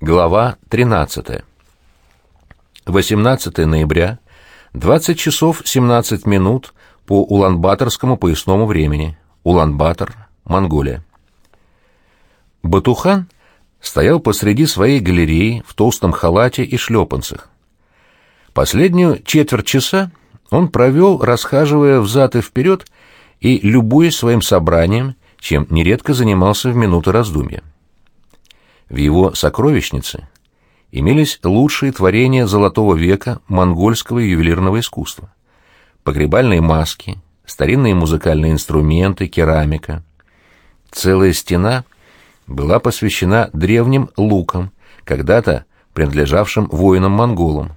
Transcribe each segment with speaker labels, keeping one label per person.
Speaker 1: Глава 13. 18 ноября, 20 часов 17 минут по Улан-Баторскому поясному времени. Улан-Батор, Монголия. Батухан стоял посреди своей галереи в толстом халате и шлепанцах. Последнюю четверть часа он провел, расхаживая взад и вперед и любуясь своим собранием, чем нередко занимался в минуты раздумья. В его сокровищнице имелись лучшие творения золотого века монгольского ювелирного искусства. Погребальные маски, старинные музыкальные инструменты, керамика. Целая стена была посвящена древним лукам, когда-то принадлежавшим воинам-монголам.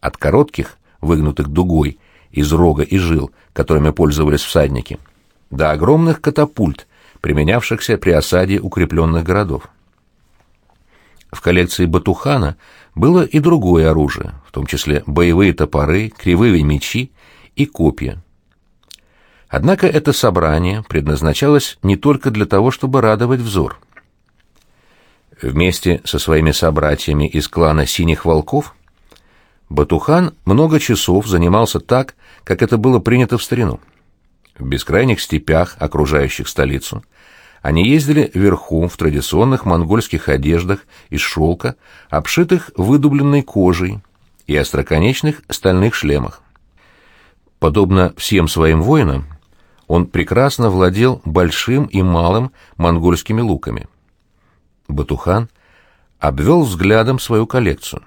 Speaker 1: От коротких, выгнутых дугой, из рога и жил, которыми пользовались всадники, до огромных катапульт, применявшихся при осаде укрепленных городов. В коллекции Батухана было и другое оружие, в том числе боевые топоры, кривые мечи и копья. Однако это собрание предназначалось не только для того, чтобы радовать взор. Вместе со своими собратьями из клана «Синих волков» Батухан много часов занимался так, как это было принято в старину. В бескрайних степях, окружающих столицу, они ездили верхом в традиционных монгольских одеждах из шелка, обшитых выдубленной кожей и остроконечных стальных шлемах. Подобно всем своим воинам, он прекрасно владел большим и малым монгольскими луками. Батухан обвел взглядом свою коллекцию.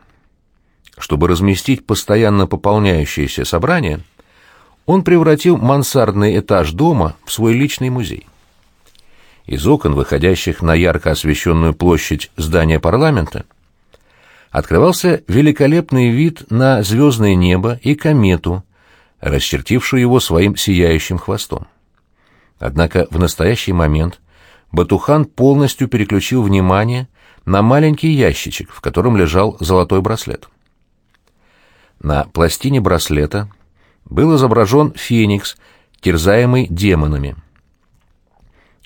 Speaker 1: Чтобы разместить постоянно пополняющееся собрание, он превратил мансардный этаж дома в свой личный музей. Из окон, выходящих на ярко освещенную площадь здания парламента, открывался великолепный вид на звездное небо и комету, расчертившую его своим сияющим хвостом. Однако в настоящий момент Батухан полностью переключил внимание на маленький ящичек, в котором лежал золотой браслет. На пластине браслета был изображен феникс, терзаемый демонами —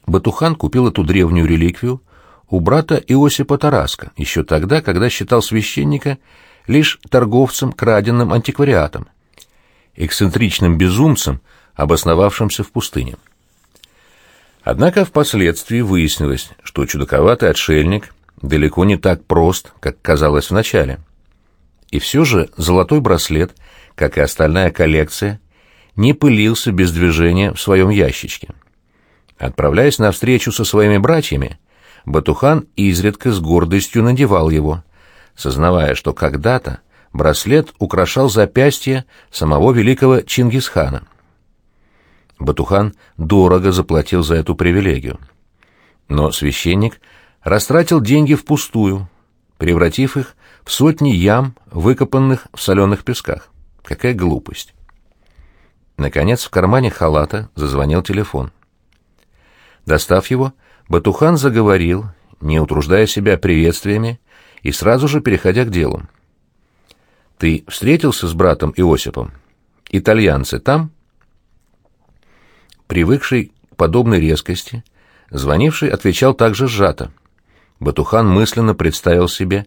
Speaker 1: Батухан купил эту древнюю реликвию у брата Иосипа Тараска еще тогда, когда считал священника лишь торговцем краденным антиквариатом, эксцентричным безумцем, обосновавшимся в пустыне. Однако впоследствии выяснилось, что чудаковатый отшельник далеко не так прост, как казалось вначале. И все же золотой браслет, как и остальная коллекция, не пылился без движения в своем ящичке. Отправляясь на встречу со своими братьями, Батухан изредка с гордостью надевал его, сознавая, что когда-то браслет украшал запястье самого великого Чингисхана. Батухан дорого заплатил за эту привилегию. Но священник растратил деньги впустую, превратив их в сотни ям, выкопанных в соленых песках. Какая глупость! Наконец в кармане халата зазвонил телефон. Достав его, Батухан заговорил, не утруждая себя приветствиями и сразу же переходя к делу. «Ты встретился с братом Иосипом? Итальянцы там?» Привыкший к подобной резкости, звонивший отвечал также сжато. Батухан мысленно представил себе,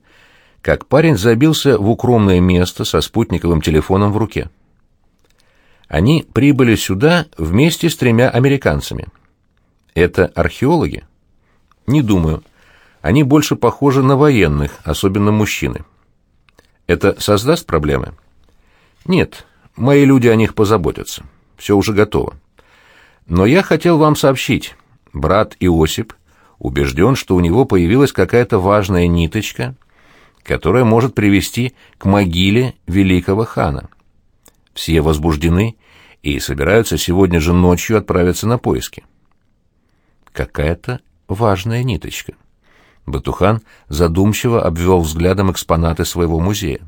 Speaker 1: как парень забился в укромное место со спутниковым телефоном в руке. Они прибыли сюда вместе с тремя американцами — это археологи? Не думаю. Они больше похожи на военных, особенно мужчины. Это создаст проблемы? Нет, мои люди о них позаботятся. Все уже готово. Но я хотел вам сообщить. Брат Иосип убежден, что у него появилась какая-то важная ниточка, которая может привести к могиле великого хана. Все возбуждены и собираются сегодня же ночью отправиться на поиски какая-то важная ниточка. Батухан задумчиво обвел взглядом экспонаты своего музея.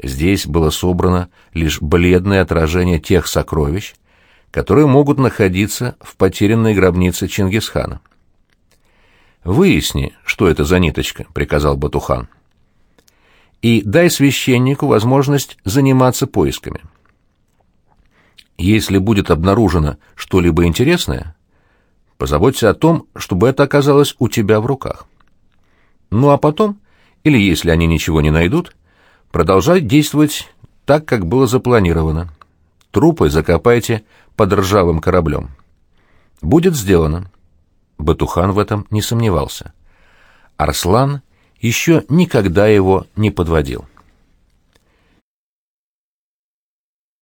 Speaker 1: Здесь было собрано лишь бледное отражение тех сокровищ, которые могут находиться в потерянной гробнице Чингисхана. «Выясни, что это за ниточка», — приказал Батухан. «И дай священнику возможность заниматься поисками. Если будет обнаружено что-либо интересное, Позаботься о том, чтобы это оказалось у тебя в руках. Ну а потом, или если они ничего не найдут, продолжать действовать так, как было запланировано. Трупы закопайте под ржавым кораблем. Будет сделано. Батухан в этом не сомневался. Арслан еще никогда его не подводил.